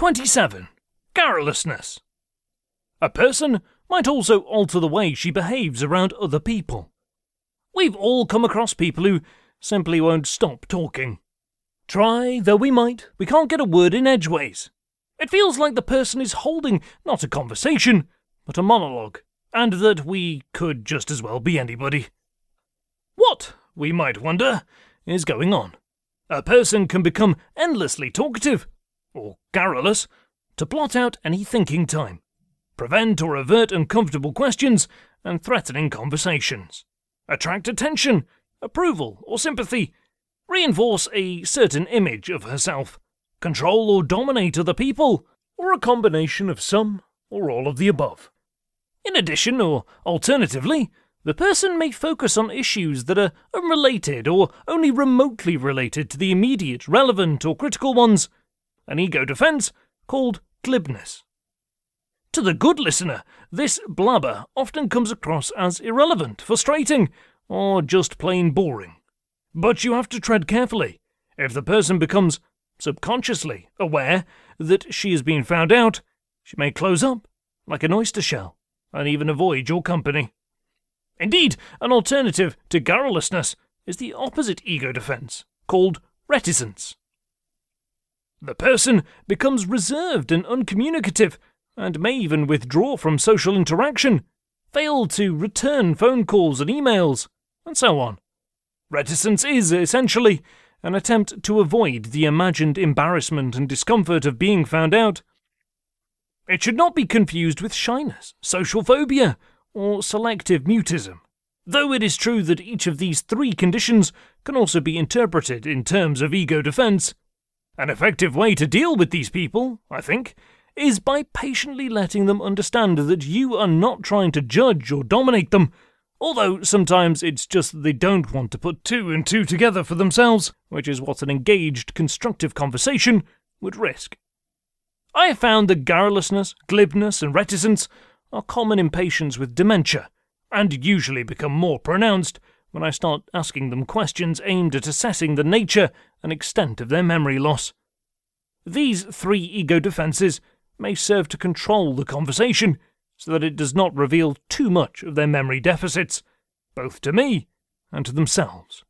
27. Garrulousness. A person might also alter the way she behaves around other people. We've all come across people who simply won't stop talking. Try though we might, we can't get a word in edgeways. It feels like the person is holding not a conversation, but a monologue, and that we could just as well be anybody. What, we might wonder, is going on? A person can become endlessly talkative, or garrulous, to blot out any thinking time, prevent or avert uncomfortable questions and threatening conversations, attract attention, approval, or sympathy, reinforce a certain image of herself, control or dominate other people, or a combination of some or all of the above. In addition, or alternatively, the person may focus on issues that are unrelated or only remotely related to the immediate, relevant, or critical ones, an ego defense called glibness. To the good listener, this blabber often comes across as irrelevant, frustrating, or just plain boring. But you have to tread carefully. If the person becomes subconsciously aware that she has been found out, she may close up like an oyster shell and even avoid your company. Indeed, an alternative to garrulousness is the opposite ego defense, called reticence. The person becomes reserved and uncommunicative, and may even withdraw from social interaction, fail to return phone calls and emails, and so on. Reticence is, essentially, an attempt to avoid the imagined embarrassment and discomfort of being found out. It should not be confused with shyness, social phobia, or selective mutism, though it is true that each of these three conditions can also be interpreted in terms of ego defense. An effective way to deal with these people, I think, is by patiently letting them understand that you are not trying to judge or dominate them, although sometimes it's just that they don't want to put two and two together for themselves, which is what an engaged, constructive conversation would risk. I have found that garrulousness, glibness, and reticence are common in patients with dementia, and usually become more pronounced when I start asking them questions aimed at assessing the nature and extent of their memory loss. These three ego defenses may serve to control the conversation so that it does not reveal too much of their memory deficits, both to me and to themselves.